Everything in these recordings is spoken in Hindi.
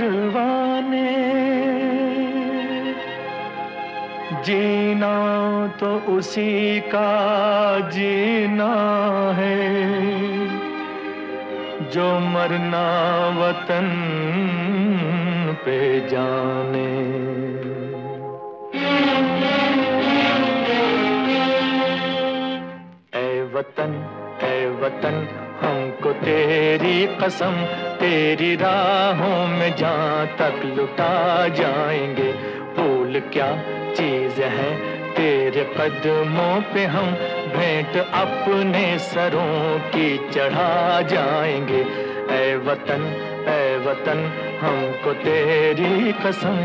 परवाने जीना तो उसी का जीना है, जो मरना वतन पे जाने। ए वतन ए वतन हमको तेरी कसम, तेरी राहों में जहाँ तक लुटा जाएँगे। फूल क्या चीज़ है तेरे कदमों पे हम भेंट अपने सरों की चढ़ा जाएँगे। ए वतन ए वतन, हमको तेरी कसम,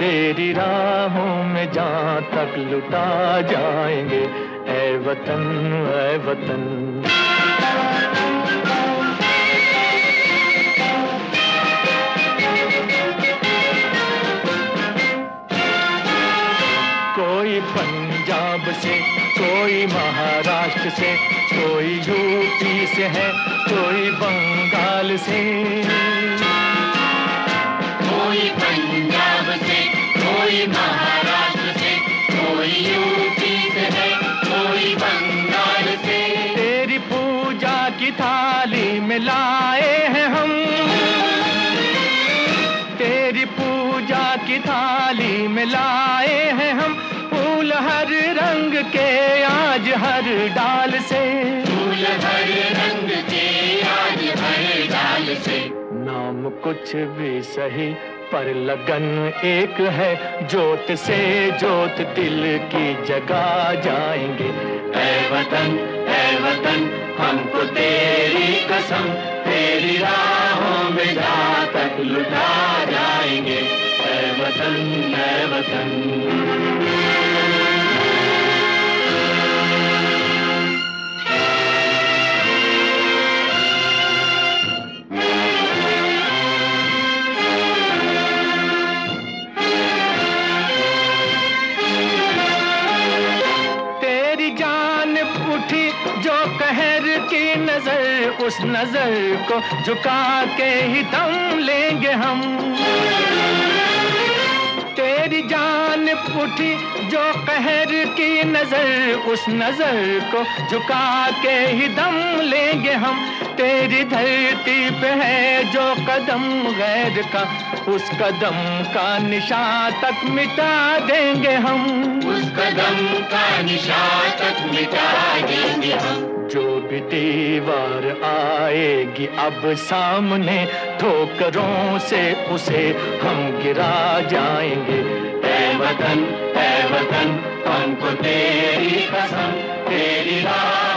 तेरी राहों में जहाँ तक लुटा जाएँगे। ए वतन ए वतन। कोई पंजाब से कोई महाराष्ट्र से कोई यूपी से है कोई बंगाल से। कोई पंजाब से कोई महाराष्ट्र से कोई यूपी से है कोई बंगाल से। तेरी पूजा की थाली में लाए हैं हम। तेरी पूजा की थाली में लाए हैं हम। फूल हर रंग के आज हर डाल से। फूल हर रंग के आज हर डाल से। नाम कुछ भी सही पर लगन एक है जोत से जोत दिल की जगा जाएँगे। ऐ वतन ऐ वतन हमको तेरी कसम तेरी राहों में जा तक लुटा जाएँगे। ऐ वतन ऐ वतन। की नज़र, उस नज़र को झुका के ही दम लेंगे हम। तेरी जान उठी जो कहर की नज़र, उस नज़र को झुका के ही दम लेंगे हम। तेरी धरती पे है जो कदम गैर का, उस कदम का निशान तक मिटा देंगे हम। उस कदम का निशान तक मिटा देंगे हम। जो भी दीवार आएगी, अब सामने ठोकरों से उसे हम गिरा जाएँगे। ऐ वतन ऐ वतन हमको तेरी कसम, तेरी राहों